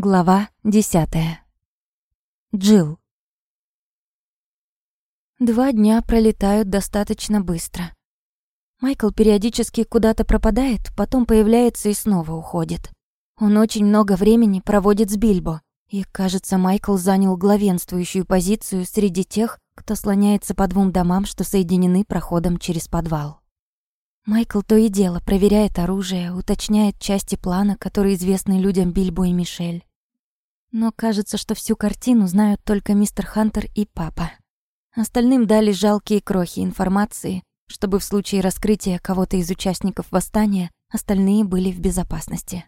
Глава десятая. Джил. Два дня пролетают достаточно быстро. Майкл периодически куда-то пропадает, потом появляется и снова уходит. Он очень много времени проводит с Бильбо, и, кажется, Майкл занял главенствующую позицию среди тех, кто слоняется по двум домам, что соединены проходом через подвал. Майкл то и дело проверяет оружие, уточняет части плана, которые известны людям Бильбо и Мишель. Но кажется, что всю картину знают только мистер Хантер и папа. Остальным дали жалкие крохи информации, чтобы в случае раскрытия кого-то из участников восстания остальные были в безопасности.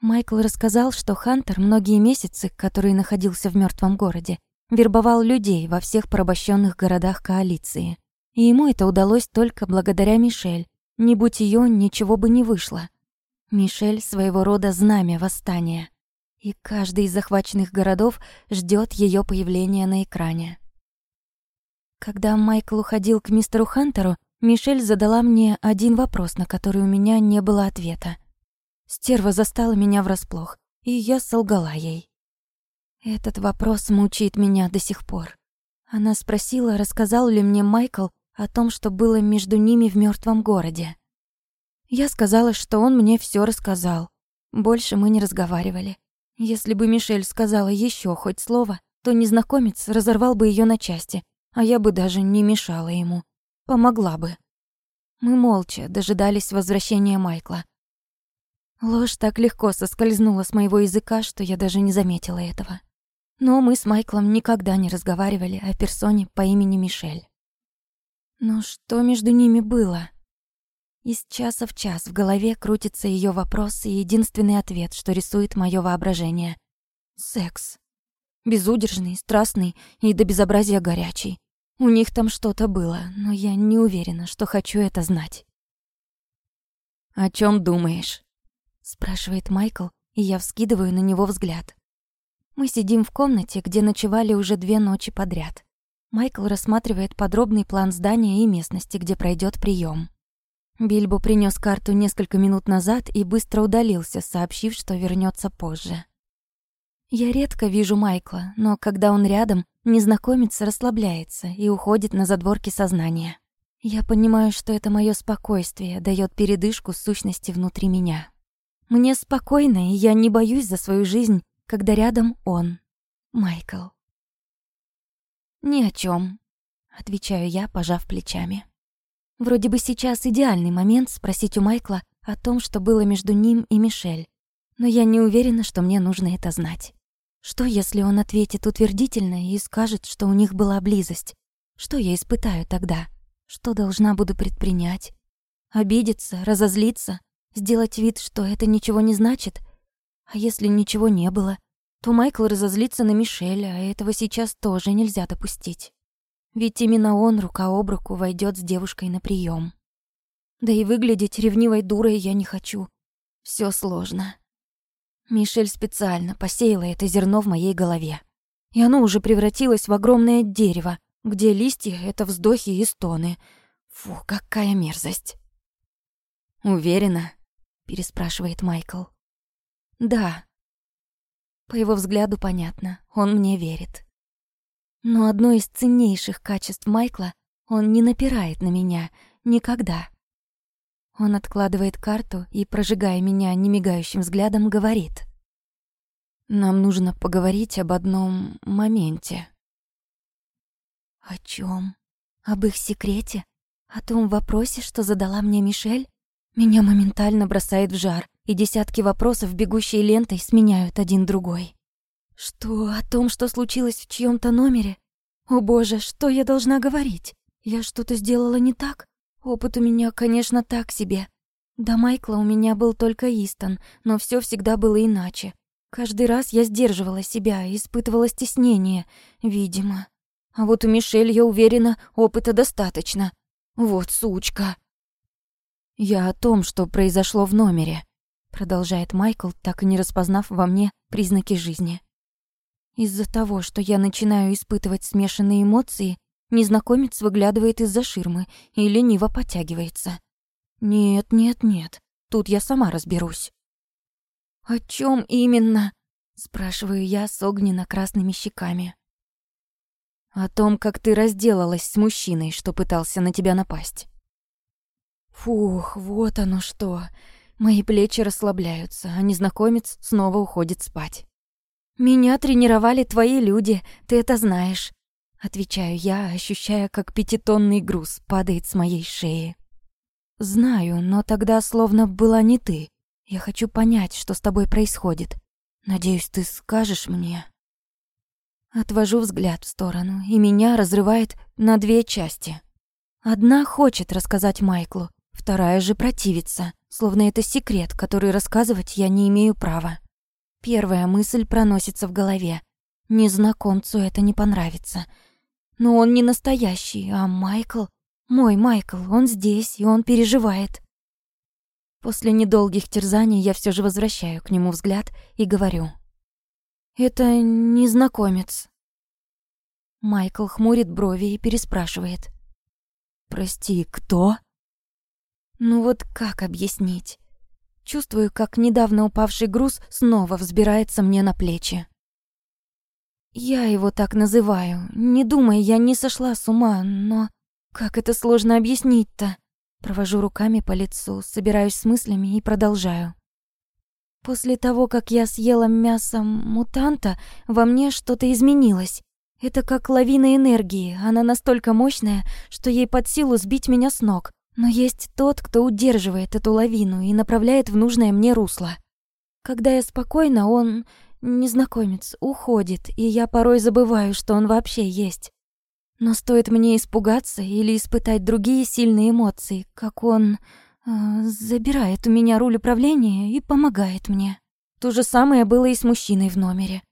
Майкл рассказал, что Хантер многие месяцы, который находился в мертвом городе, вербовал людей во всех порабощенных городах коалиции. И ему это удалось только благодаря Мишель. Не будь ее, ничего бы не вышло. Мишель своего рода знамя восстания и каждый из захваченных городов ждет ее появления на экране. Когда Майкл уходил к мистеру Хантеру, Мишель задала мне один вопрос, на который у меня не было ответа. Стерва застала меня врасплох, и я солгала ей. Этот вопрос мучает меня до сих пор. Она спросила, рассказал ли мне Майкл о том, что было между ними в мертвом городе. Я сказала, что он мне все рассказал. Больше мы не разговаривали. Если бы Мишель сказала еще хоть слово, то незнакомец разорвал бы ее на части, а я бы даже не мешала ему. Помогла бы. Мы молча дожидались возвращения Майкла. Ложь так легко соскользнула с моего языка, что я даже не заметила этого. Но мы с Майклом никогда не разговаривали о персоне по имени Мишель. Но что между ними было? Из часа в час в голове крутится ее вопрос и единственный ответ, что рисует мое воображение. Секс. Безудержный, страстный и до безобразия горячий. У них там что-то было, но я не уверена, что хочу это знать. «О чем думаешь?» — спрашивает Майкл, и я вскидываю на него взгляд. Мы сидим в комнате, где ночевали уже две ночи подряд. Майкл рассматривает подробный план здания и местности, где пройдет прием. Бильбо принес карту несколько минут назад и быстро удалился, сообщив, что вернется позже. Я редко вижу Майкла, но когда он рядом, незнакомец расслабляется и уходит на задворки сознания. Я понимаю, что это мое спокойствие дает передышку сущности внутри меня. Мне спокойно, и я не боюсь за свою жизнь, когда рядом он, Майкл. «Ни о чем, отвечаю я, пожав плечами. Вроде бы сейчас идеальный момент спросить у Майкла о том, что было между ним и Мишель. Но я не уверена, что мне нужно это знать. Что, если он ответит утвердительно и скажет, что у них была близость? Что я испытаю тогда? Что должна буду предпринять? Обидеться, разозлиться, сделать вид, что это ничего не значит? А если ничего не было, то Майкл разозлится на Мишеля, а этого сейчас тоже нельзя допустить. Ведь именно он рука об руку войдет с девушкой на прием. Да и выглядеть ревнивой дурой я не хочу. Все сложно. Мишель специально посеяла это зерно в моей голове. И оно уже превратилось в огромное дерево, где листья — это вздохи и стоны. Фу, какая мерзость. «Уверена?» — переспрашивает Майкл. «Да». По его взгляду понятно, он мне верит. Но одно из ценнейших качеств Майкла — он не напирает на меня. Никогда. Он откладывает карту и, прожигая меня немигающим взглядом, говорит. «Нам нужно поговорить об одном моменте». «О чем? Об их секрете? О том вопросе, что задала мне Мишель?» Меня моментально бросает в жар, и десятки вопросов, бегущие лентой, сменяют один другой. Что, о том, что случилось в чьем-то номере? О боже, что я должна говорить? Я что-то сделала не так? Опыт у меня, конечно, так себе. До Майкла у меня был только Истон, но все всегда было иначе. Каждый раз я сдерживала себя, испытывала стеснение, видимо. А вот у Мишель, я уверена, опыта достаточно. Вот сучка. Я о том, что произошло в номере, продолжает Майкл, так и не распознав во мне признаки жизни. Из-за того, что я начинаю испытывать смешанные эмоции, незнакомец выглядывает из-за ширмы и лениво подтягивается. Нет, нет, нет, тут я сама разберусь. «О чем именно?» — спрашиваю я с огненно-красными щеками. «О том, как ты разделалась с мужчиной, что пытался на тебя напасть». Фух, вот оно что. Мои плечи расслабляются, а незнакомец снова уходит спать. «Меня тренировали твои люди, ты это знаешь», — отвечаю я, ощущая, как пятитонный груз падает с моей шеи. «Знаю, но тогда словно была не ты. Я хочу понять, что с тобой происходит. Надеюсь, ты скажешь мне». Отвожу взгляд в сторону, и меня разрывает на две части. Одна хочет рассказать Майклу, вторая же противится, словно это секрет, который рассказывать я не имею права. Первая мысль проносится в голове. Незнакомцу это не понравится. Но он не настоящий, а Майкл... Мой Майкл, он здесь, и он переживает. После недолгих терзаний я все же возвращаю к нему взгляд и говорю. «Это незнакомец». Майкл хмурит брови и переспрашивает. «Прости, кто?» Ну вот как объяснить? Чувствую, как недавно упавший груз снова взбирается мне на плечи. Я его так называю. Не думай, я не сошла с ума, но... Как это сложно объяснить-то? Провожу руками по лицу, собираюсь с мыслями и продолжаю. После того, как я съела мясо мутанта, во мне что-то изменилось. Это как лавина энергии, она настолько мощная, что ей под силу сбить меня с ног. Но есть тот, кто удерживает эту лавину и направляет в нужное мне русло. Когда я спокойна, он, незнакомец, уходит, и я порой забываю, что он вообще есть. Но стоит мне испугаться или испытать другие сильные эмоции, как он э, забирает у меня руль управления и помогает мне. То же самое было и с мужчиной в номере.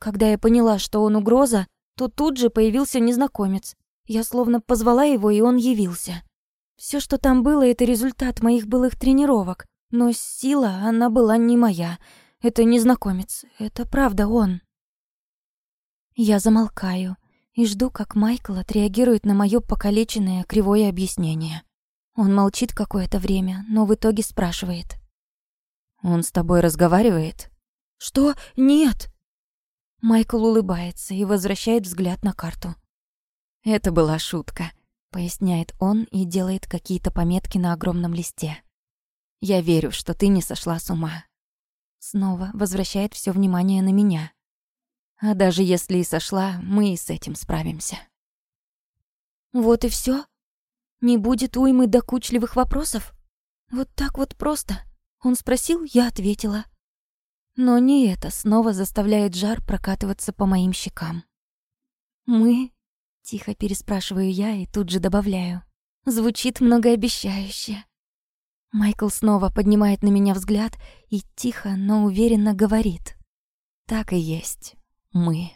Когда я поняла, что он угроза, то тут же появился незнакомец. Я словно позвала его, и он явился. Все, что там было, это результат моих былых тренировок. Но сила, она была не моя. Это незнакомец. Это правда он. Я замолкаю и жду, как Майкл отреагирует на моё покалеченное кривое объяснение. Он молчит какое-то время, но в итоге спрашивает. «Он с тобой разговаривает?» «Что? Нет!» Майкл улыбается и возвращает взгляд на карту. «Это была шутка поясняет он и делает какие-то пометки на огромном листе. Я верю, что ты не сошла с ума. Снова возвращает все внимание на меня. А даже если и сошла, мы и с этим справимся. Вот и все. Не будет уймы докучливых вопросов. Вот так вот просто. Он спросил, я ответила. Но не это снова заставляет жар прокатываться по моим щекам. Мы Тихо переспрашиваю я и тут же добавляю. Звучит многообещающе. Майкл снова поднимает на меня взгляд и тихо, но уверенно говорит. Так и есть. Мы.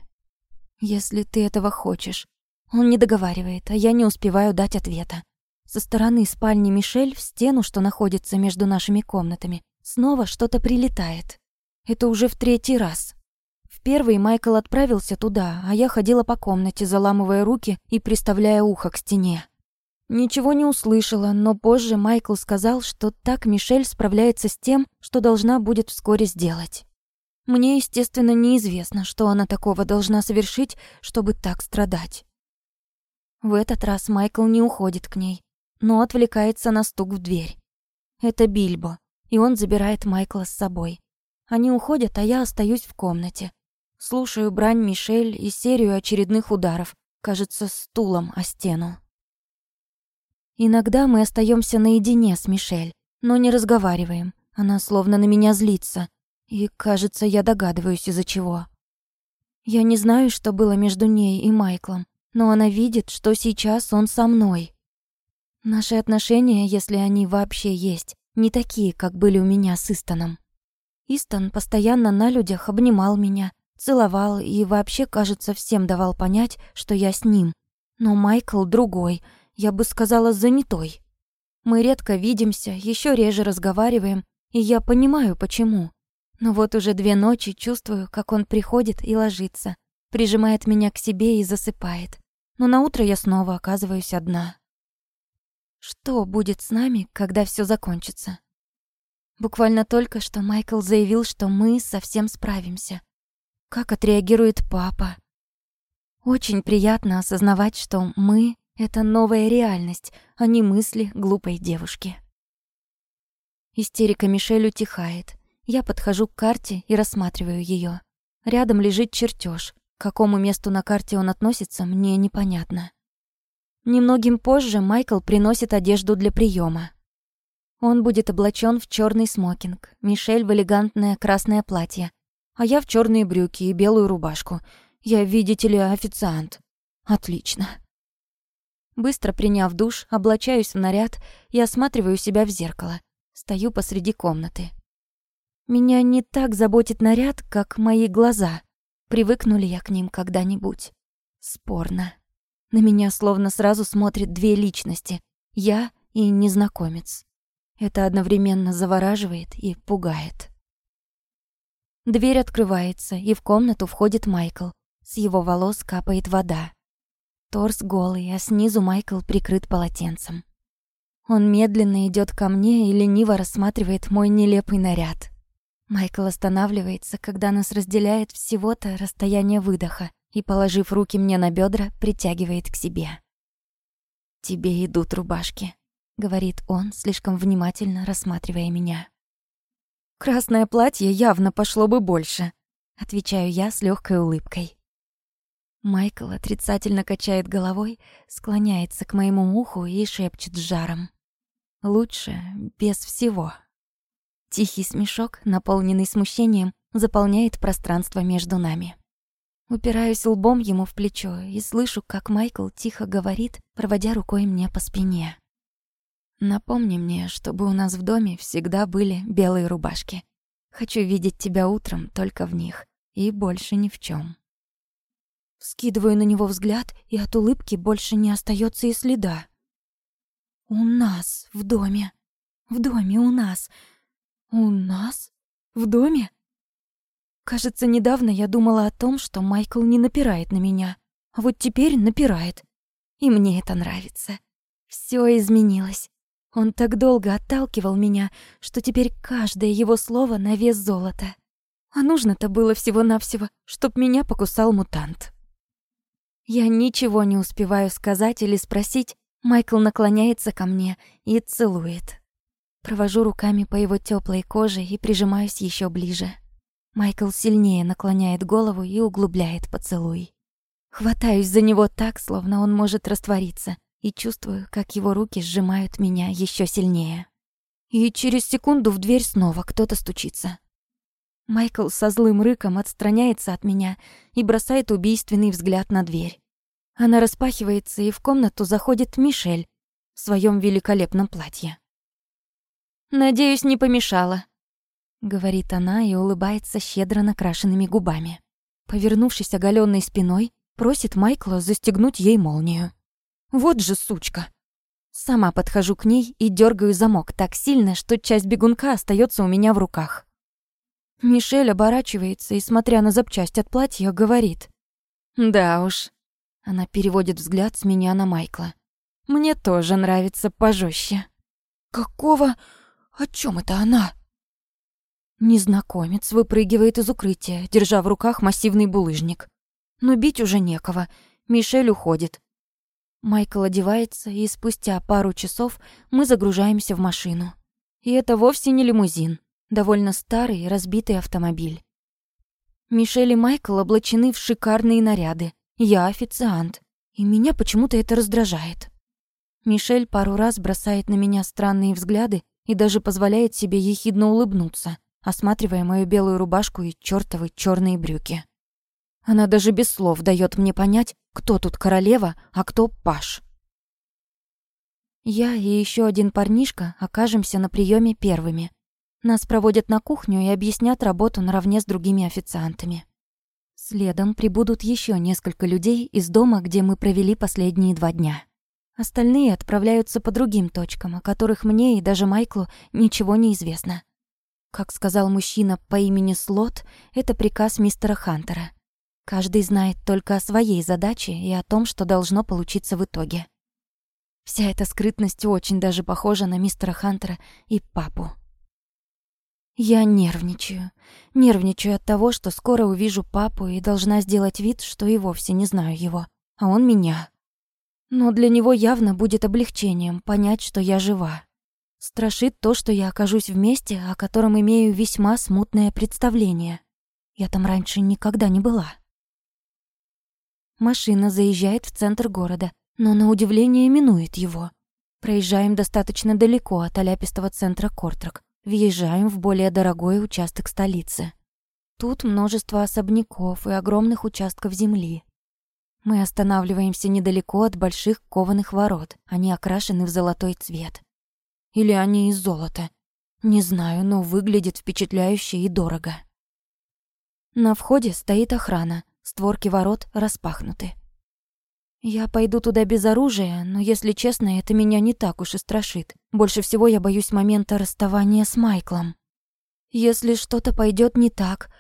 Если ты этого хочешь. Он не договаривает, а я не успеваю дать ответа. Со стороны спальни Мишель в стену, что находится между нашими комнатами, снова что-то прилетает. Это уже в третий раз. В первый Майкл отправился туда, а я ходила по комнате, заламывая руки и приставляя ухо к стене. Ничего не услышала, но позже Майкл сказал, что так Мишель справляется с тем, что должна будет вскоре сделать. Мне, естественно, неизвестно, что она такого должна совершить, чтобы так страдать. В этот раз Майкл не уходит к ней, но отвлекается на стук в дверь. Это Бильбо, и он забирает Майкла с собой. Они уходят, а я остаюсь в комнате. Слушаю брань Мишель и серию очередных ударов, кажется, стулом о стену. Иногда мы остаемся наедине с Мишель, но не разговариваем. Она словно на меня злится, и, кажется, я догадываюсь из-за чего. Я не знаю, что было между ней и Майклом, но она видит, что сейчас он со мной. Наши отношения, если они вообще есть, не такие, как были у меня с Истоном. Истон постоянно на людях обнимал меня, Целовал и вообще, кажется, всем давал понять, что я с ним. Но Майкл другой, я бы сказала, занятой. Мы редко видимся, еще реже разговариваем, и я понимаю, почему. Но вот уже две ночи чувствую, как он приходит и ложится, прижимает меня к себе и засыпает. Но на утро я снова оказываюсь одна. Что будет с нами, когда все закончится? Буквально только что Майкл заявил, что мы совсем справимся. Как отреагирует папа? Очень приятно осознавать, что мы — это новая реальность, а не мысли глупой девушки. Истерика Мишель утихает. Я подхожу к карте и рассматриваю ее. Рядом лежит чертеж. К какому месту на карте он относится, мне непонятно. Немногим позже Майкл приносит одежду для приема. Он будет облачен в черный смокинг, Мишель в элегантное красное платье, а я в черные брюки и белую рубашку. Я, видите ли, официант. Отлично. Быстро приняв душ, облачаюсь в наряд и осматриваю себя в зеркало. Стою посреди комнаты. Меня не так заботит наряд, как мои глаза. Привыкну ли я к ним когда-нибудь? Спорно. На меня словно сразу смотрят две личности — я и незнакомец. Это одновременно завораживает и пугает. Дверь открывается, и в комнату входит Майкл. С его волос капает вода. Торс голый, а снизу Майкл прикрыт полотенцем. Он медленно идет ко мне и лениво рассматривает мой нелепый наряд. Майкл останавливается, когда нас разделяет всего-то расстояние выдоха, и, положив руки мне на бедра, притягивает к себе. «Тебе идут рубашки», — говорит он, слишком внимательно рассматривая меня. «Красное платье явно пошло бы больше», — отвечаю я с легкой улыбкой. Майкл отрицательно качает головой, склоняется к моему уху и шепчет с жаром. «Лучше без всего». Тихий смешок, наполненный смущением, заполняет пространство между нами. Упираюсь лбом ему в плечо и слышу, как Майкл тихо говорит, проводя рукой мне по спине. «Напомни мне, чтобы у нас в доме всегда были белые рубашки. Хочу видеть тебя утром только в них, и больше ни в чем. Скидываю на него взгляд, и от улыбки больше не остается и следа. «У нас в доме. В доме у нас. У нас? В доме?» Кажется, недавно я думала о том, что Майкл не напирает на меня, а вот теперь напирает. И мне это нравится. Всё изменилось. Он так долго отталкивал меня, что теперь каждое его слово на вес золота. А нужно-то было всего-навсего, чтоб меня покусал мутант. Я ничего не успеваю сказать или спросить, Майкл наклоняется ко мне и целует. Провожу руками по его тёплой коже и прижимаюсь ещё ближе. Майкл сильнее наклоняет голову и углубляет поцелуй. Хватаюсь за него так, словно он может раствориться, и чувствую, как его руки сжимают меня еще сильнее. И через секунду в дверь снова кто-то стучится. Майкл со злым рыком отстраняется от меня и бросает убийственный взгляд на дверь. Она распахивается, и в комнату заходит Мишель в своем великолепном платье. «Надеюсь, не помешала», — говорит она и улыбается щедро накрашенными губами. Повернувшись оголенной спиной, просит Майкла застегнуть ей молнию. Вот же сучка. Сама подхожу к ней и дергаю замок так сильно, что часть бегунка остается у меня в руках. Мишель оборачивается и, смотря на запчасть от платья, говорит. «Да уж». Она переводит взгляд с меня на Майкла. «Мне тоже нравится пожестче. «Какого? О чем это она?» Незнакомец выпрыгивает из укрытия, держа в руках массивный булыжник. Но бить уже некого. Мишель уходит. Майкл одевается, и спустя пару часов мы загружаемся в машину. И это вовсе не лимузин. Довольно старый, разбитый автомобиль. Мишель и Майкл облачены в шикарные наряды. Я официант. И меня почему-то это раздражает. Мишель пару раз бросает на меня странные взгляды и даже позволяет себе ехидно улыбнуться осматривая мою белую рубашку и чёртовы чёрные брюки. Она даже без слов даёт мне понять, кто тут королева, а кто паш. Я и ещё один парнишка окажемся на приёме первыми. Нас проводят на кухню и объяснят работу наравне с другими официантами. Следом прибудут ещё несколько людей из дома, где мы провели последние два дня. Остальные отправляются по другим точкам, о которых мне и даже Майклу ничего не известно. Как сказал мужчина по имени Слот, это приказ мистера Хантера. Каждый знает только о своей задаче и о том, что должно получиться в итоге. Вся эта скрытность очень даже похожа на мистера Хантера и папу. Я нервничаю. Нервничаю от того, что скоро увижу папу и должна сделать вид, что и вовсе не знаю его, а он меня. Но для него явно будет облегчением понять, что я жива. Страшит то, что я окажусь в месте, о котором имею весьма смутное представление. Я там раньше никогда не была. Машина заезжает в центр города, но на удивление минует его. Проезжаем достаточно далеко от оляпистого центра Кортрак, въезжаем в более дорогой участок столицы. Тут множество особняков и огромных участков земли. Мы останавливаемся недалеко от больших кованых ворот, они окрашены в золотой цвет. Или они из золота. Не знаю, но выглядит впечатляюще и дорого. На входе стоит охрана, створки ворот распахнуты. Я пойду туда без оружия, но, если честно, это меня не так уж и страшит. Больше всего я боюсь момента расставания с Майклом. Если что-то пойдет не так,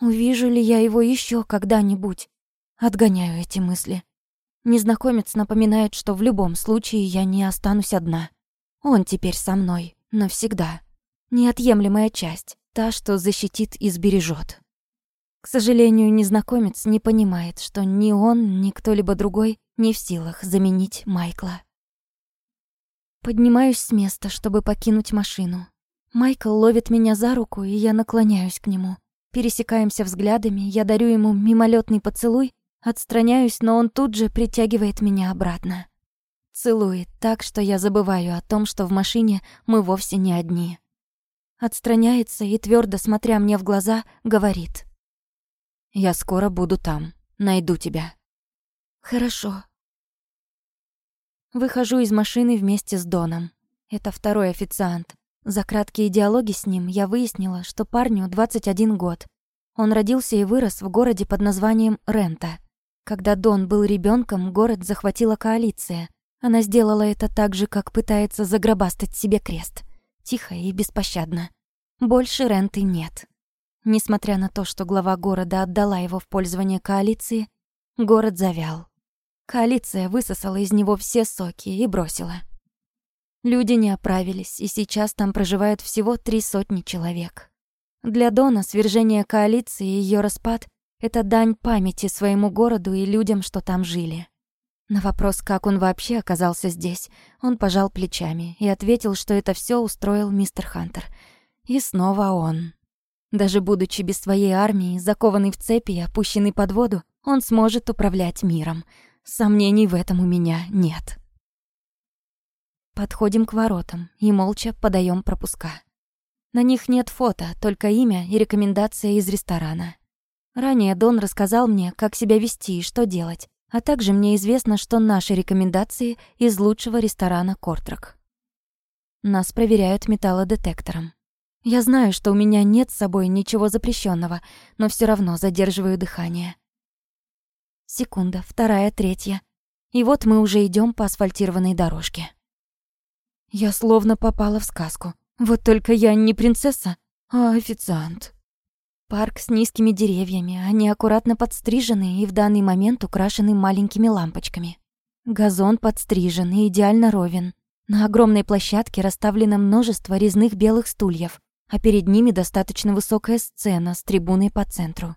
увижу ли я его еще когда-нибудь? Отгоняю эти мысли. Незнакомец напоминает, что в любом случае я не останусь одна. Он теперь со мной, навсегда. Неотъемлемая часть, та, что защитит и сбережет. К сожалению, незнакомец не понимает, что ни он, ни кто-либо другой не в силах заменить Майкла. Поднимаюсь с места, чтобы покинуть машину. Майкл ловит меня за руку, и я наклоняюсь к нему. Пересекаемся взглядами, я дарю ему мимолетный поцелуй, отстраняюсь, но он тут же притягивает меня обратно. Целует так, что я забываю о том, что в машине мы вовсе не одни. Отстраняется и, твердо смотря мне в глаза, говорит. «Я скоро буду там. Найду тебя». «Хорошо». Выхожу из машины вместе с Доном. Это второй официант. За краткие диалоги с ним я выяснила, что парню 21 год. Он родился и вырос в городе под названием Рента. Когда Дон был ребенком, город захватила коалиция — она сделала это так же, как пытается загробастать себе крест. Тихо и беспощадно. Больше ренты нет. Несмотря на то, что глава города отдала его в пользование коалиции, город завял. Коалиция высосала из него все соки и бросила. Люди не оправились, и сейчас там проживают всего три сотни человек. Для Дона свержение коалиции и ее распад — это дань памяти своему городу и людям, что там жили. На вопрос, как он вообще оказался здесь, он пожал плечами и ответил, что это все устроил мистер Хантер. И снова он. Даже будучи без своей армии, закованный в цепи и опущенный под воду, он сможет управлять миром. Сомнений в этом у меня нет. Подходим к воротам и молча подаем пропуска. На них нет фото, только имя и рекомендация из ресторана. Ранее Дон рассказал мне, как себя вести и что делать, а также мне известно, что наши рекомендации из лучшего ресторана Кортрак. Нас проверяют металлодетектором. Я знаю, что у меня нет с собой ничего запрещенного, но все равно задерживаю дыхание. Секунда, вторая, третья. И вот мы уже идем по асфальтированной дорожке. Я словно попала в сказку. Вот только я не принцесса, а официант. Парк с низкими деревьями, они аккуратно подстрижены и в данный момент украшены маленькими лампочками. Газон подстрижен и идеально ровен. На огромной площадке расставлено множество резных белых стульев, а перед ними достаточно высокая сцена с трибуной по центру.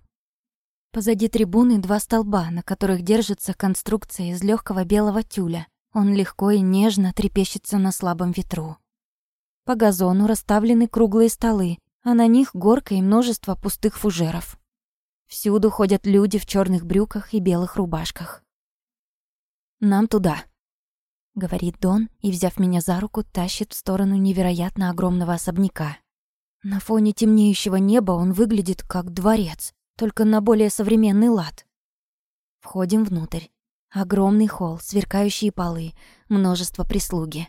Позади трибуны два столба, на которых держится конструкция из легкого белого тюля. Он легко и нежно трепещется на слабом ветру. По газону расставлены круглые столы, а на них горка и множество пустых фужеров. Всюду ходят люди в черных брюках и белых рубашках. «Нам туда», — говорит Дон и, взяв меня за руку, тащит в сторону невероятно огромного особняка. На фоне темнеющего неба он выглядит как дворец, только на более современный лад. Входим внутрь. Огромный холл, сверкающие полы, множество прислуги.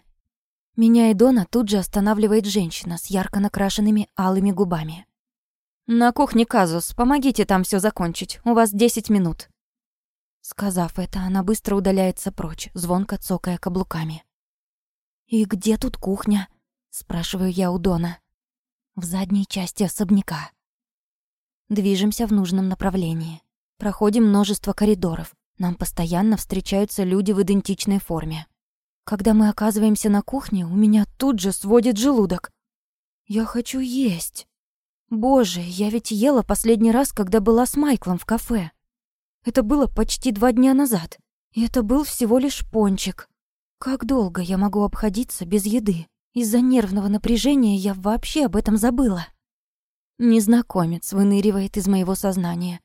Меня и Дона тут же останавливает женщина с ярко накрашенными алыми губами. «На кухне казус, помогите там все закончить, у вас десять минут». Сказав это, она быстро удаляется прочь, звонко цокая каблуками. «И где тут кухня?» — спрашиваю я у Дона. «В задней части особняка». Движемся в нужном направлении. Проходим множество коридоров. Нам постоянно встречаются люди в идентичной форме. Когда мы оказываемся на кухне, у меня тут же сводит желудок. Я хочу есть. Боже, я ведь ела последний раз, когда была с Майклом в кафе. Это было почти два дня назад. И это был всего лишь пончик. Как долго я могу обходиться без еды? Из-за нервного напряжения я вообще об этом забыла. Незнакомец выныривает из моего сознания.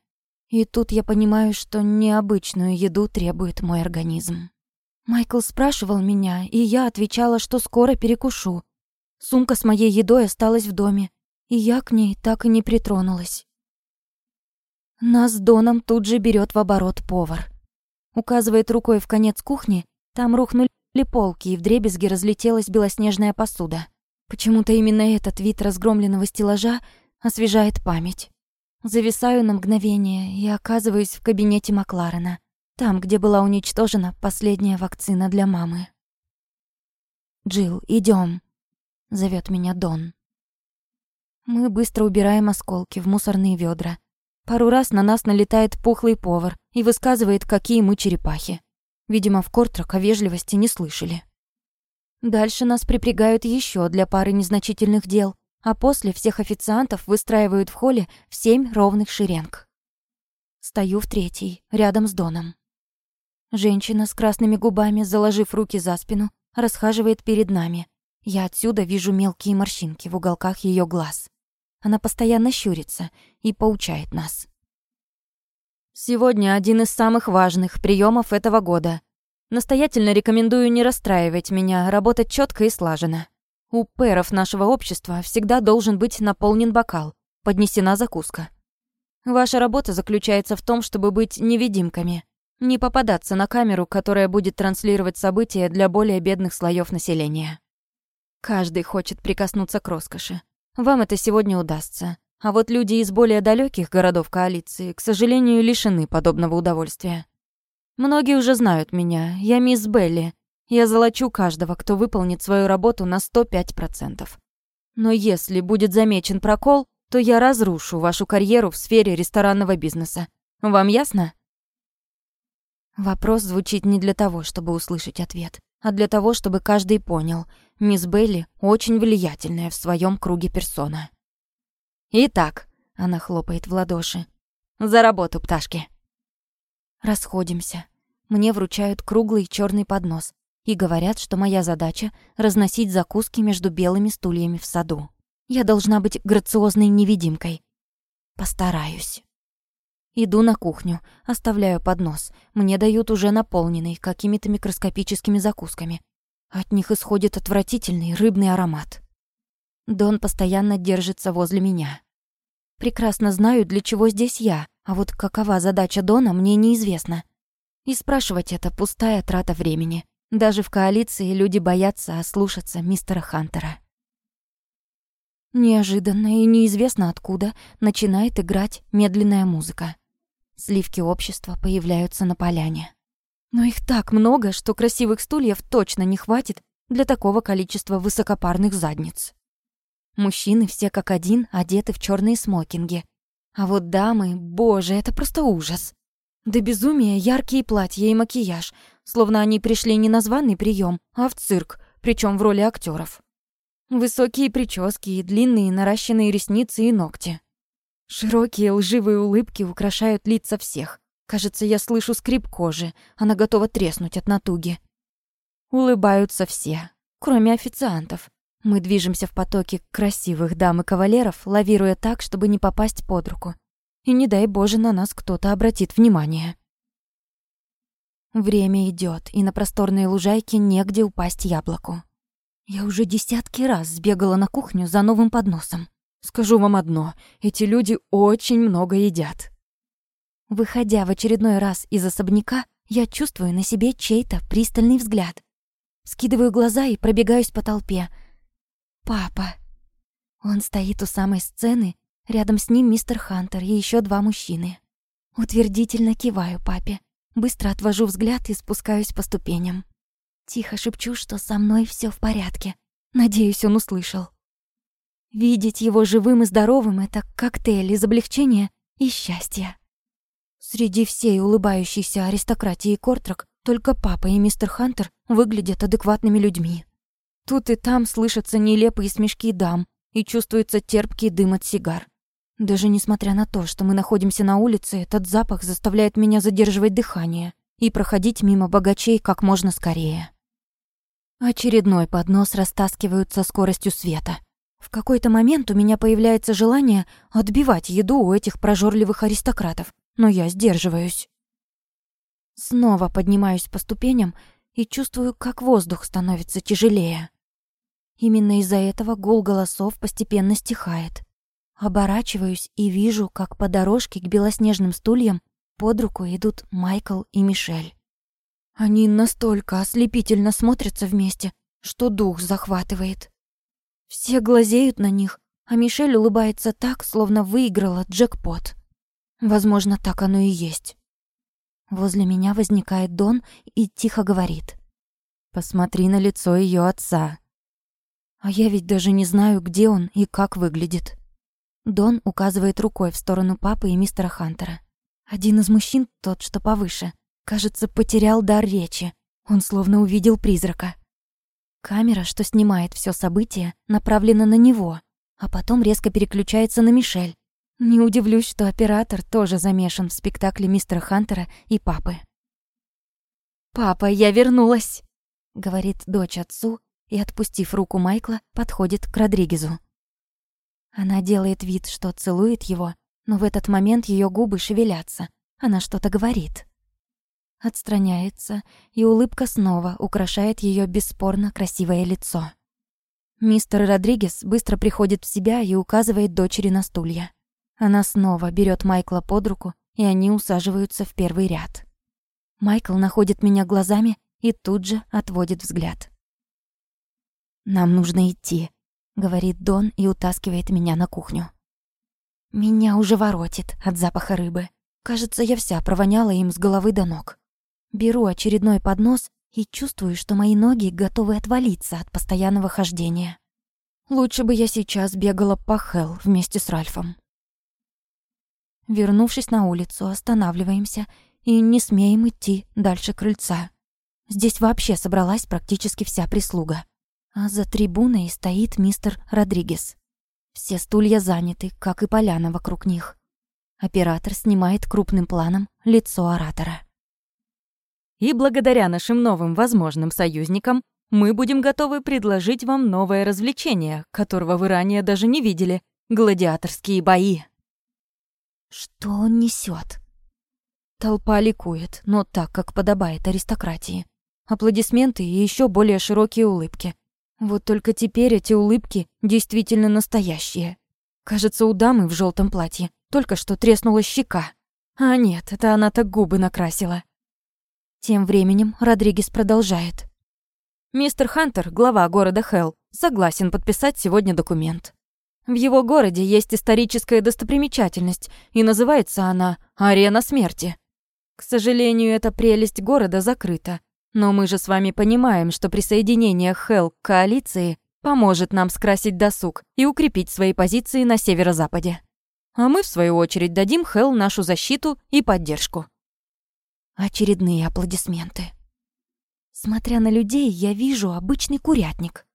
И тут я понимаю, что необычную еду требует мой организм. Майкл спрашивал меня, и я отвечала, что скоро перекушу. Сумка с моей едой осталась в доме, и я к ней так и не притронулась. Нас с Доном тут же берет в оборот повар. Указывает рукой в конец кухни, там рухнули полки, и вдребезги разлетелась белоснежная посуда. Почему-то именно этот вид разгромленного стеллажа освежает память. Зависаю на мгновение и оказываюсь в кабинете Макларена, там, где была уничтожена последняя вакцина для мамы. Джилл, идем, зовет меня Дон. Мы быстро убираем осколки в мусорные ведра, Пару раз на нас налетает пухлый повар и высказывает, какие мы черепахи. Видимо, в Кортрак о вежливости не слышали. Дальше нас припрягают еще для пары незначительных дел, а после всех официантов выстраивают в холле в семь ровных шеренг. Стою в третьей, рядом с Доном. Женщина с красными губами, заложив руки за спину, расхаживает перед нами. Я отсюда вижу мелкие морщинки в уголках ее глаз. Она постоянно щурится и поучает нас. Сегодня один из самых важных приемов этого года. Настоятельно рекомендую не расстраивать меня, работать четко и слаженно. У пэров нашего общества всегда должен быть наполнен бокал, поднесена закуска. Ваша работа заключается в том, чтобы быть невидимками, не попадаться на камеру, которая будет транслировать события для более бедных слоев населения. Каждый хочет прикоснуться к роскоши. Вам это сегодня удастся. А вот люди из более далеких городов коалиции, к сожалению, лишены подобного удовольствия. Многие уже знают меня. Я мисс Белли. Я золочу каждого, кто выполнит свою работу на 105%. Но если будет замечен прокол, то я разрушу вашу карьеру в сфере ресторанного бизнеса. Вам ясно? Вопрос звучит не для того, чтобы услышать ответ а для того, чтобы каждый понял, мисс Белли очень влиятельная в своем круге персона. «Итак», — она хлопает в ладоши, — «за работу, пташки». Расходимся. Мне вручают круглый черный поднос и говорят, что моя задача — разносить закуски между белыми стульями в саду. Я должна быть грациозной невидимкой. Постараюсь. Иду на кухню, оставляю поднос. Мне дают уже наполненный какими-то микроскопическими закусками. От них исходит отвратительный рыбный аромат. Дон постоянно держится возле меня. Прекрасно знаю, для чего здесь я, а вот какова задача Дона, мне неизвестно. И спрашивать это пустая трата времени. Даже в коалиции люди боятся ослушаться мистера Хантера. Неожиданно и неизвестно откуда начинает играть медленная музыка. Сливки общества появляются на поляне. Но их так много, что красивых стульев точно не хватит для такого количества высокопарных задниц. Мужчины все как один одеты в черные смокинги. А вот дамы, боже, это просто ужас. До безумия яркие платья и макияж, словно они пришли не на званый прием, а в цирк, причем в роли актеров. Высокие прически и длинные наращенные ресницы и ногти. Широкие лживые улыбки украшают лица всех. Кажется, я слышу скрип кожи. Она готова треснуть от натуги. Улыбаются все, кроме официантов. Мы движемся в потоке красивых дам и кавалеров, лавируя так, чтобы не попасть под руку. И не дай боже, на нас кто-то обратит внимание. Время идет, и на просторной лужайке негде упасть яблоку. Я уже десятки раз сбегала на кухню за новым подносом. Скажу вам одно, эти люди очень много едят. Выходя в очередной раз из особняка, я чувствую на себе чей-то пристальный взгляд. Скидываю глаза и пробегаюсь по толпе. «Папа». Он стоит у самой сцены, рядом с ним мистер Хантер и еще два мужчины. Утвердительно киваю папе, быстро отвожу взгляд и спускаюсь по ступеням. Тихо шепчу, что со мной все в порядке. Надеюсь, он услышал. Видеть его живым и здоровым — это коктейль из облегчения и счастья. Среди всей улыбающейся аристократии Кортрак только папа и мистер Хантер выглядят адекватными людьми. Тут и там слышатся нелепые смешки дам и чувствуется терпкий дым от сигар. Даже несмотря на то, что мы находимся на улице, этот запах заставляет меня задерживать дыхание и проходить мимо богачей как можно скорее. Очередной поднос растаскивают со скоростью света. В какой-то момент у меня появляется желание отбивать еду у этих прожорливых аристократов, но я сдерживаюсь. Снова поднимаюсь по ступеням и чувствую, как воздух становится тяжелее. Именно из-за этого гул голосов постепенно стихает. Оборачиваюсь и вижу, как по дорожке к белоснежным стульям под руку идут Майкл и Мишель. Они настолько ослепительно смотрятся вместе, что дух захватывает. Все глазеют на них, а Мишель улыбается так, словно выиграла джекпот. Возможно, так оно и есть. Возле меня возникает Дон и тихо говорит. «Посмотри на лицо ее отца». А я ведь даже не знаю, где он и как выглядит. Дон указывает рукой в сторону папы и мистера Хантера. Один из мужчин, тот, что повыше, кажется, потерял дар речи. Он словно увидел призрака. Камера, что снимает все событие, направлена на него, а потом резко переключается на Мишель. Не удивлюсь, что оператор тоже замешан в спектакле мистера Хантера и папы. «Папа, я вернулась!» — говорит дочь отцу и, отпустив руку Майкла, подходит к Родригезу. Она делает вид, что целует его, но в этот момент ее губы шевелятся. Она что-то говорит. Отстраняется, и улыбка снова украшает ее бесспорно красивое лицо. Мистер Родригес быстро приходит в себя и указывает дочери на стулья. Она снова берет Майкла под руку, и они усаживаются в первый ряд. Майкл находит меня глазами и тут же отводит взгляд. «Нам нужно идти», — говорит Дон и утаскивает меня на кухню. Меня уже воротит от запаха рыбы. Кажется, я вся провоняла им с головы до ног. Беру очередной поднос и чувствую, что мои ноги готовы отвалиться от постоянного хождения. Лучше бы я сейчас бегала по Хелл вместе с Ральфом. Вернувшись на улицу, останавливаемся и не смеем идти дальше крыльца. Здесь вообще собралась практически вся прислуга а за трибуной стоит мистер Родригес. Все стулья заняты, как и поляна вокруг них. Оператор снимает крупным планом лицо оратора. И благодаря нашим новым возможным союзникам мы будем готовы предложить вам новое развлечение, которого вы ранее даже не видели — гладиаторские бои. Что он несет? Толпа ликует, но так, как подобает аристократии. Аплодисменты и еще более широкие улыбки. Вот только теперь эти улыбки действительно настоящие. Кажется, у дамы в желтом платье только что треснула щека. А нет, это она так губы накрасила. Тем временем Родригес продолжает. Мистер Хантер, глава города Хелл, согласен подписать сегодня документ. В его городе есть историческая достопримечательность, и называется она «Арена смерти». К сожалению, эта прелесть города закрыта, но мы же с вами понимаем, что присоединение Хелл к коалиции поможет нам скрасить досуг и укрепить свои позиции на северо-западе. А мы, в свою очередь, дадим Хелл нашу защиту и поддержку. Очередные аплодисменты. Смотря на людей, я вижу обычный курятник.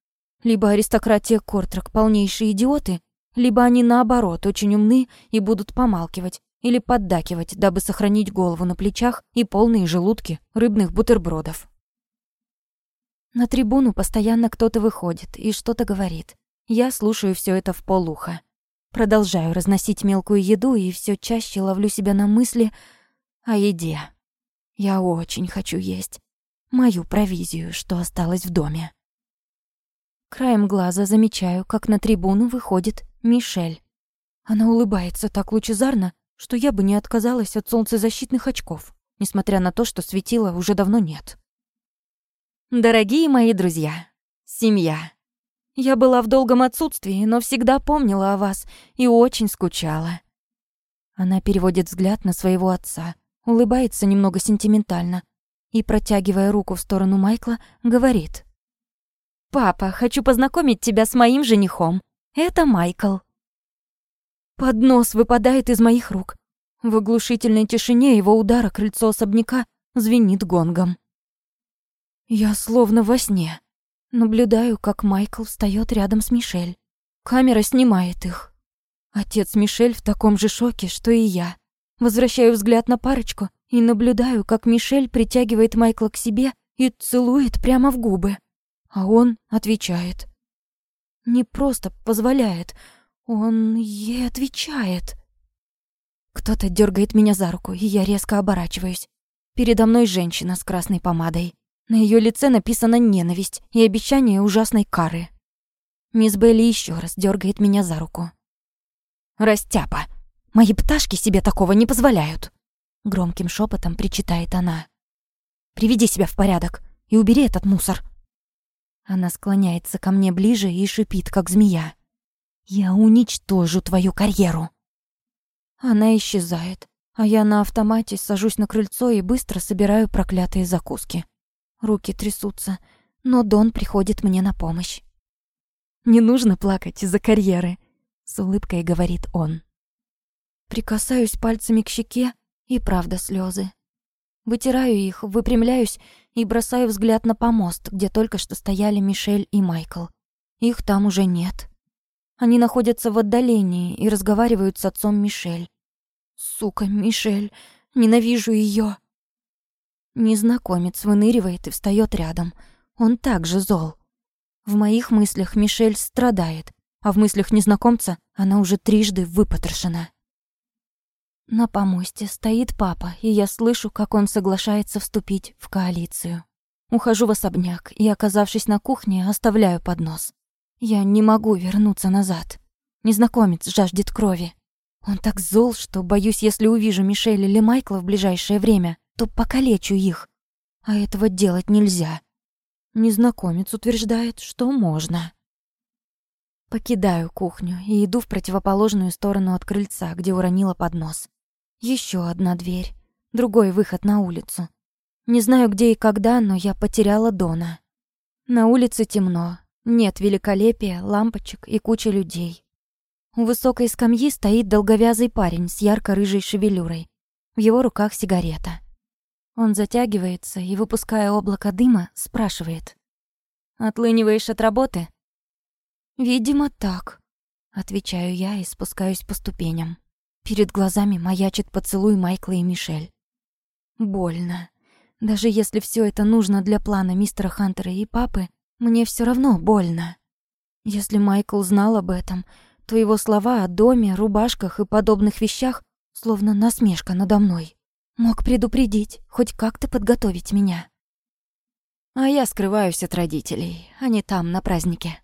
Либо аристократия Кортрак полнейшие идиоты, либо они, наоборот, очень умны и будут помалкивать, или поддакивать, дабы сохранить голову на плечах и полные желудки рыбных бутербродов. На трибуну постоянно кто-то выходит и что-то говорит. Я слушаю все это в полуха. Продолжаю разносить мелкую еду и все чаще ловлю себя на мысли о еде. Я очень хочу есть. Мою провизию, что осталось в доме. Краем глаза замечаю, как на трибуну выходит Мишель. Она улыбается так лучезарно, что я бы не отказалась от солнцезащитных очков, несмотря на то, что светила уже давно нет. Дорогие мои друзья, семья. Я была в долгом отсутствии, но всегда помнила о вас и очень скучала. Она переводит взгляд на своего отца, улыбается немного сентиментально и, протягивая руку в сторону Майкла, говорит. «Папа, хочу познакомить тебя с моим женихом. Это Майкл». Поднос выпадает из моих рук. В оглушительной тишине его удара крыльцо особняка звенит гонгом. Я словно во сне. Наблюдаю, как Майкл встает рядом с Мишель. Камера снимает их. Отец Мишель в таком же шоке, что и я. Возвращаю взгляд на парочку и наблюдаю, как Мишель притягивает Майкла к себе и целует прямо в губы. А он отвечает. Не просто позволяет, он ей отвечает. Кто-то дергает меня за руку, и я резко оборачиваюсь. Передо мной женщина с красной помадой. На ее лице написана ненависть и обещание ужасной кары. Мисс Белли еще раз дергает меня за руку. «Растяпа! Мои пташки себе такого не позволяют!» Громким шепотом причитает она. «Приведи себя в порядок и убери этот мусор!» Она склоняется ко мне ближе и шипит, как змея. «Я уничтожу твою карьеру!» Она исчезает, а я на автомате сажусь на крыльцо и быстро собираю проклятые закуски. Руки трясутся, но Дон приходит мне на помощь. «Не нужно плакать из-за карьеры», — с улыбкой говорит он. Прикасаюсь пальцами к щеке, и правда слезы. Вытираю их, выпрямляюсь и бросаю взгляд на помост, где только что стояли Мишель и Майкл. Их там уже нет. Они находятся в отдалении и разговаривают с отцом Мишель. Сука, Мишель, ненавижу ее. Незнакомец выныривает и встает рядом. Он также зол. В моих мыслях Мишель страдает, а в мыслях незнакомца она уже трижды выпотрошена. На помосте стоит папа, и я слышу, как он соглашается вступить в коалицию. Ухожу в особняк и, оказавшись на кухне, оставляю поднос. Я не могу вернуться назад. Незнакомец жаждет крови. Он так зол, что боюсь, если увижу Мишель или Майкла в ближайшее время, то покалечу их. А этого делать нельзя. Незнакомец утверждает, что можно. Покидаю кухню и иду в противоположную сторону от крыльца, где уронила поднос. Еще одна дверь, другой выход на улицу. Не знаю, где и когда, но я потеряла Дона. На улице темно, нет великолепия, лампочек и кучи людей. У высокой скамьи стоит долговязый парень с ярко-рыжей шевелюрой. В его руках сигарета. Он затягивается и, выпуская облако дыма, спрашивает. «Отлыниваешь от работы?» «Видимо, так», — отвечаю я и спускаюсь по ступеням. Перед глазами маячит поцелуй Майкла и Мишель. Больно. Даже если все это нужно для плана мистера Хантера и папы, мне все равно больно. Если Майкл знал об этом, то его слова о доме, рубашках и подобных вещах словно насмешка надо мной. Мог предупредить, хоть как-то подготовить меня. А я скрываюсь от родителей, они там, на празднике.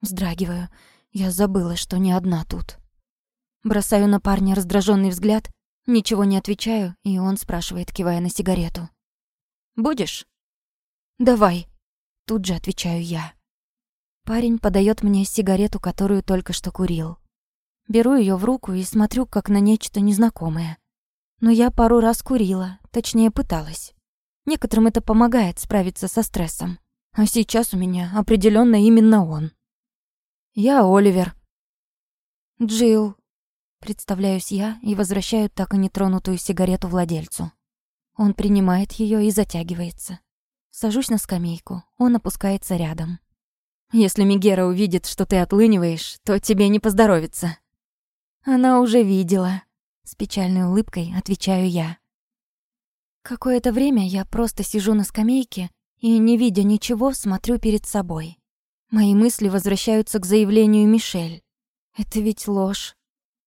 Вздрагиваю, я забыла, что не одна тут. Бросаю на парня раздраженный взгляд, ничего не отвечаю, и он спрашивает, кивая на сигарету. «Будешь?» «Давай», Тут же отвечаю я. Парень подает мне сигарету, которую только что курил. Беру ее в руку и смотрю, как на нечто незнакомое. Но я пару раз курила, точнее пыталась. Некоторым это помогает справиться со стрессом. А сейчас у меня определенно именно он. Я Оливер. Джилл. Представляюсь я и возвращаю так и нетронутую сигарету владельцу. Он принимает ее и затягивается. Сажусь на скамейку, он опускается рядом. «Если Мигера увидит, что ты отлыниваешь, то тебе не поздоровится». «Она уже видела», — с печальной улыбкой отвечаю я. Какое-то время я просто сижу на скамейке и, не видя ничего, смотрю перед собой. Мои мысли возвращаются к заявлению Мишель. Это ведь ложь.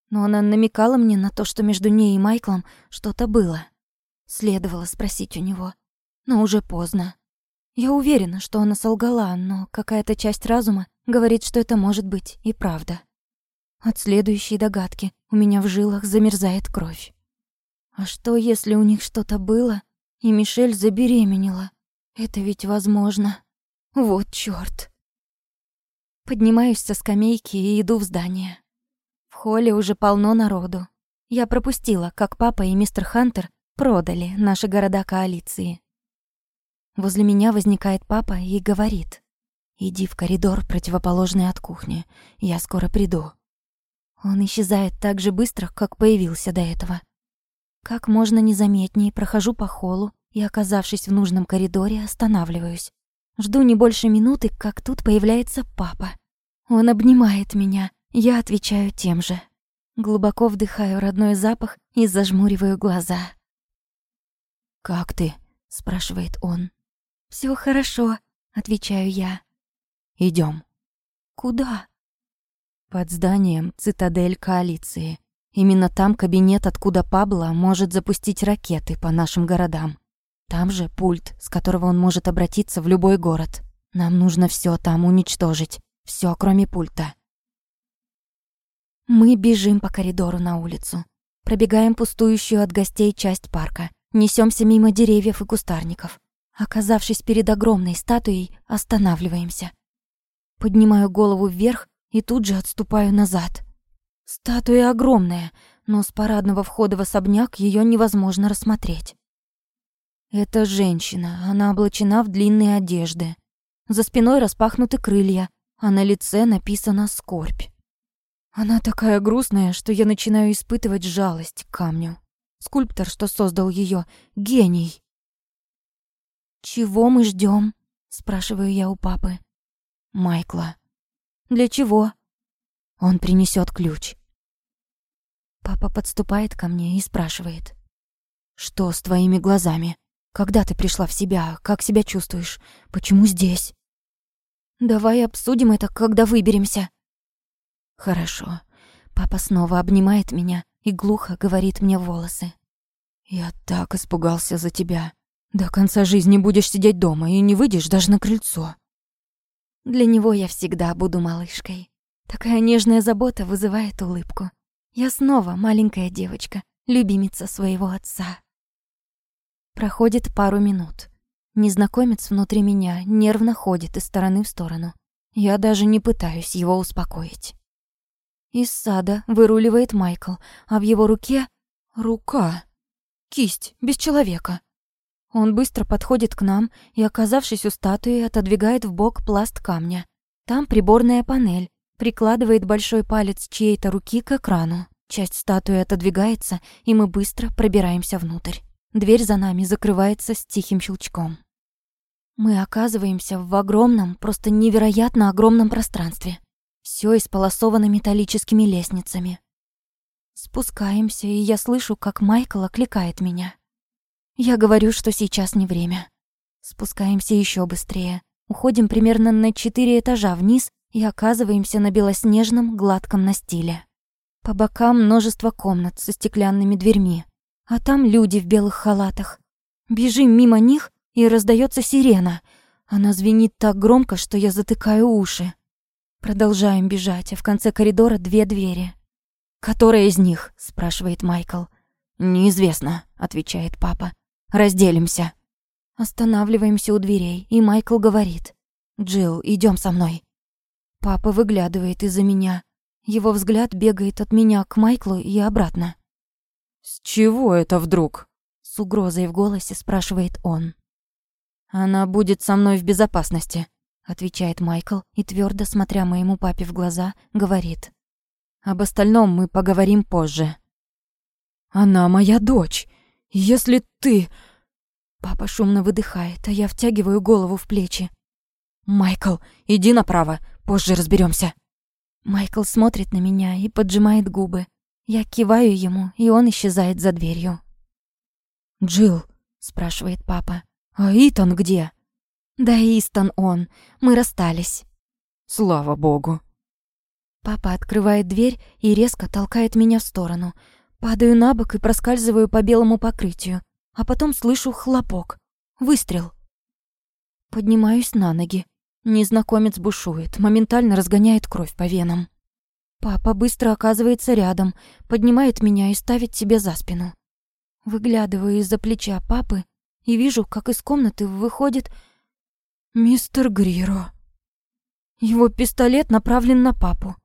Но она намекала мне на то, что между ней и Майклом что-то было. Следовало спросить у него но уже поздно. Я уверена, что она солгала, но какая-то часть разума говорит, что это может быть и правда. От следующей догадки у меня в жилах замерзает кровь. А что, если у них что-то было, и Мишель забеременела? Это ведь возможно. Вот чёрт. Поднимаюсь со скамейки и иду в здание. В холле уже полно народу. Я пропустила, как папа и мистер Хантер продали наши города коалиции. Возле меня возникает папа и говорит. «Иди в коридор, противоположный от кухни. Я скоро приду». Он исчезает так же быстро, как появился до этого. Как можно незаметнее прохожу по холлу и, оказавшись в нужном коридоре, останавливаюсь. Жду не больше минуты, как тут появляется папа. Он обнимает меня, Я отвечаю тем же. Глубоко вдыхаю родной запах и зажмуриваю глаза. «Как ты?» — спрашивает он. Все хорошо», — отвечаю я. Идем. «Куда?» Под зданием цитадель коалиции. Именно там кабинет, откуда Пабло может запустить ракеты по нашим городам. Там же пульт, с которого он может обратиться в любой город. Нам нужно все там уничтожить. все, кроме пульта. Мы бежим по коридору на улицу. Пробегаем пустующую от гостей часть парка. Несемся мимо деревьев и кустарников. Оказавшись перед огромной статуей, останавливаемся. Поднимаю голову вверх и тут же отступаю назад. Статуя огромная, но с парадного входа в особняк ее невозможно рассмотреть. Это женщина, она облачена в длинные одежды. За спиной распахнуты крылья, а на лице написано «скорбь». Она такая грустная, что я начинаю испытывать жалость к камню. Скульптор, что создал ее, гений. «Чего мы ждем? спрашиваю я у папы. «Майкла». «Для чего?» «Он принесет ключ». Папа подступает ко мне и спрашивает. «Что с твоими глазами? Когда ты пришла в себя? Как себя чувствуешь? Почему здесь?» «Давай обсудим это, когда выберемся». «Хорошо». Папа снова обнимает меня и глухо говорит мне волосы. «Я так испугался за тебя. До конца жизни будешь сидеть дома и не выйдешь даже на крыльцо». Для него я всегда буду малышкой. Такая нежная забота вызывает улыбку. Я снова маленькая девочка, любимица своего отца. Проходит пару минут. Незнакомец внутри меня нервно ходит из стороны в сторону. Я даже не пытаюсь его успокоить. Из сада выруливает Майкл, а в его руке — рука. Кисть, без человека. Он быстро подходит к нам и, оказавшись у статуи, отодвигает в бок пласт камня. Там приборная панель, прикладывает большой палец чьей-то руки к экрану. Часть статуи отодвигается, и мы быстро пробираемся внутрь. Дверь за нами закрывается с тихим щелчком. Мы оказываемся в огромном, просто невероятно огромном пространстве. Всё исполосовано металлическими лестницами. Спускаемся, и я слышу, как Майкл окликает меня. Я говорю, что сейчас не время. Спускаемся ещё быстрее. Уходим примерно на четыре этажа вниз и оказываемся на белоснежном гладком настиле. По бокам множество комнат со стеклянными дверьми, а там люди в белых халатах. Бежим мимо них, и раздаётся сирена. Она звенит так громко, что я затыкаю уши. Продолжаем бежать, а в конце коридора две двери. «Которая из них?» — спрашивает Майкл. «Неизвестно», — отвечает папа. «Разделимся». Останавливаемся у дверей, и Майкл говорит. «Джилл, идём со мной». Папа выглядывает из-за меня. Его взгляд бегает от меня к Майклу и обратно. «С чего это вдруг?» С угрозой в голосе спрашивает он. «Она будет со мной в безопасности», отвечает Майкл и твердо смотря моему папе в глаза, говорит: "Об остальном мы поговорим позже". Она моя дочь. Если ты Папа шумно выдыхает, а я втягиваю голову в плечи. Майкл, иди направо, позже разберемся. Майкл смотрит на меня и поджимает губы. Я киваю ему, и он исчезает за дверью. Джилл, спрашивает папа. А Итан где? Да Истон он. Мы расстались. Слава богу. Папа открывает дверь и резко толкает меня в сторону. Падаю на бок и проскальзываю по белому покрытию. А потом слышу хлопок. Выстрел. Поднимаюсь на ноги. Незнакомец бушует, моментально разгоняет кровь по венам. Папа быстро оказывается рядом, поднимает меня и ставит себе за спину. Выглядываю из-за плеча папы и вижу, как из комнаты выходит Мистер Гриро. Его пистолет направлен на папу.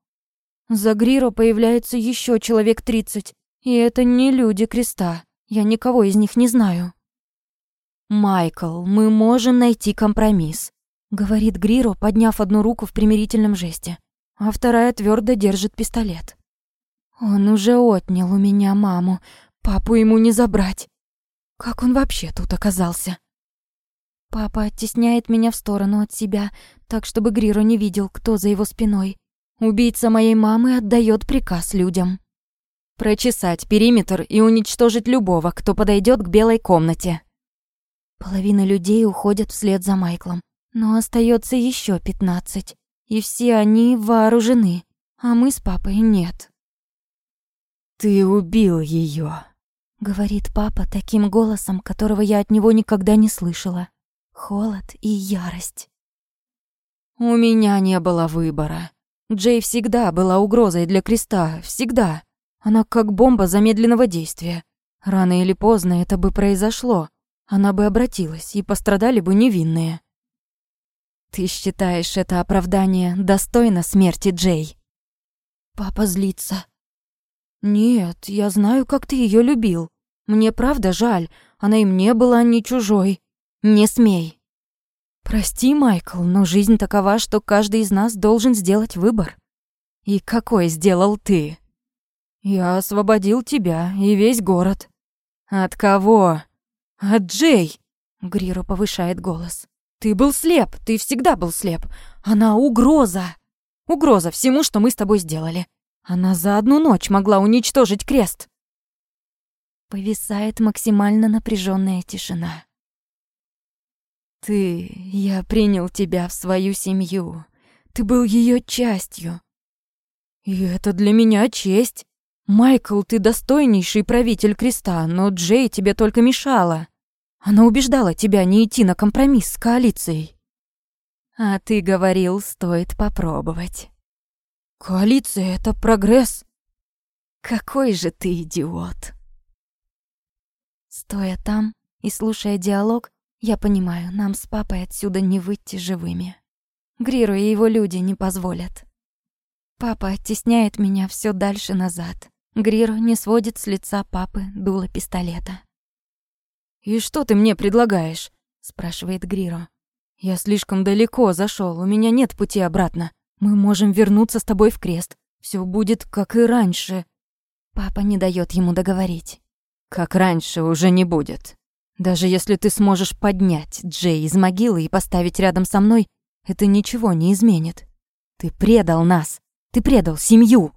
За Гриро появляется еще человек тридцать, и это не люди Креста. Я никого из них не знаю. «Майкл, мы можем найти компромисс», — говорит Гриро, подняв одну руку в примирительном жесте, а вторая твердо держит пистолет. «Он уже отнял у меня маму, папу ему не забрать. Как он вообще тут оказался?» Папа оттесняет меня в сторону от себя, так чтобы Гриро не видел, кто за его спиной. Убийца моей мамы отдает приказ людям. Прочесать периметр и уничтожить любого, кто подойдет к белой комнате. Половина людей уходят вслед за Майклом, но остается еще пятнадцать, и все они вооружены, а мы с папой нет. «Ты убил ее, говорит папа таким голосом, которого я от него никогда не слышала. Холод и ярость. У меня не было выбора. Джей всегда была угрозой для Креста, всегда. Она как бомба замедленного действия. Рано или поздно это бы произошло. Она бы обратилась, и пострадали бы невинные. Ты считаешь это оправдание достойно смерти, Джей? Папа злится. Нет, я знаю, как ты ее любил. Мне правда жаль, она и мне была не чужой. Не смей. Прости, Майкл, но жизнь такова, что каждый из нас должен сделать выбор. И какой сделал ты? Я освободил тебя и весь город. От кого? От Джей. Гриро повышает голос. Ты был слеп, ты всегда был слеп. Она угроза. Угроза всему, что мы с тобой сделали. Она за одну ночь могла уничтожить крест. Повисает максимально напряженная тишина. Ты, я принял тебя в свою семью. Ты был ее частью. И это для меня честь. Майкл, ты достойнейший правитель креста, но Джей тебе только мешала. Она убеждала тебя не идти на компромисс с коалицией. А ты говорил, стоит попробовать. Коалиция — это прогресс. Какой же ты идиот. Стоя там и слушая диалог, я понимаю, нам с папой отсюда не выйти живыми. Гриру и его люди не позволят. Папа оттесняет меня все дальше назад. Гриру не сводит с лица папы дуло пистолета. «И что ты мне предлагаешь?» — спрашивает Гриро. «Я слишком далеко зашел, у меня нет пути обратно. Мы можем вернуться с тобой в крест. Все будет как и раньше». Папа не дает ему договорить. «Как раньше уже не будет. Даже если ты сможешь поднять Джей из могилы и поставить рядом со мной, это ничего не изменит. Ты предал нас. Ты предал семью.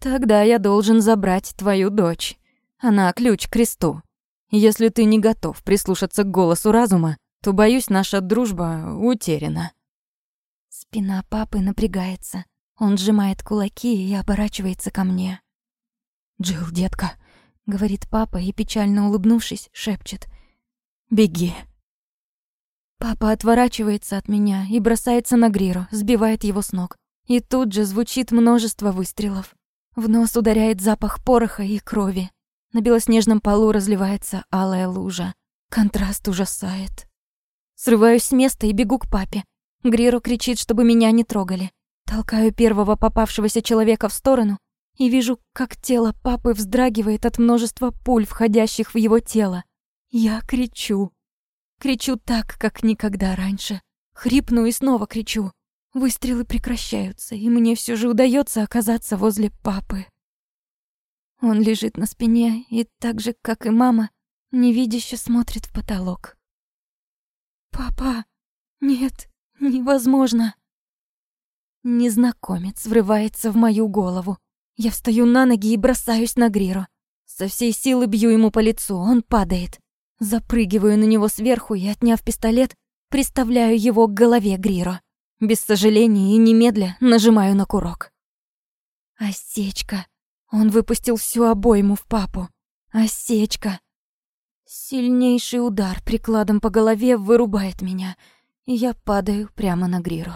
Тогда я должен забрать твою дочь. Она ключ к кресту. Если ты не готов прислушаться к голосу разума, то, боюсь, наша дружба утеряна». Спина папы напрягается. Он сжимает кулаки и оборачивается ко мне. «Джилл, детка, — говорит папа и, печально улыбнувшись, шепчет. «Беги». Папа отворачивается от меня и бросается на Гриру, сбивает его с ног. И тут же звучит множество выстрелов. В нос ударяет запах пороха и крови. На белоснежном полу разливается алая лужа. Контраст ужасает. Срываюсь с места и бегу к папе. Гриру кричит, чтобы меня не трогали. Толкаю первого попавшегося человека в сторону и вижу, как тело папы вздрагивает от множества пуль, входящих в его тело. Я кричу. Кричу так, как никогда раньше. Хрипну и снова кричу. Выстрелы прекращаются, и мне все же удается оказаться возле папы. Он лежит на спине и так же, как и мама, невидяще смотрит в потолок. «Папа! Нет, невозможно!» Незнакомец врывается в мою голову. Я встаю на ноги и бросаюсь на Гриру. Со всей силы бью ему по лицу, он падает. Запрыгиваю на него сверху и, отняв пистолет, приставляю его к голове Гриру. Без сожаления и немедля нажимаю на курок. Осечка. Он выпустил всю обойму в папу. Осечка. Сильнейший удар прикладом по голове вырубает меня, и я падаю прямо на Гриру.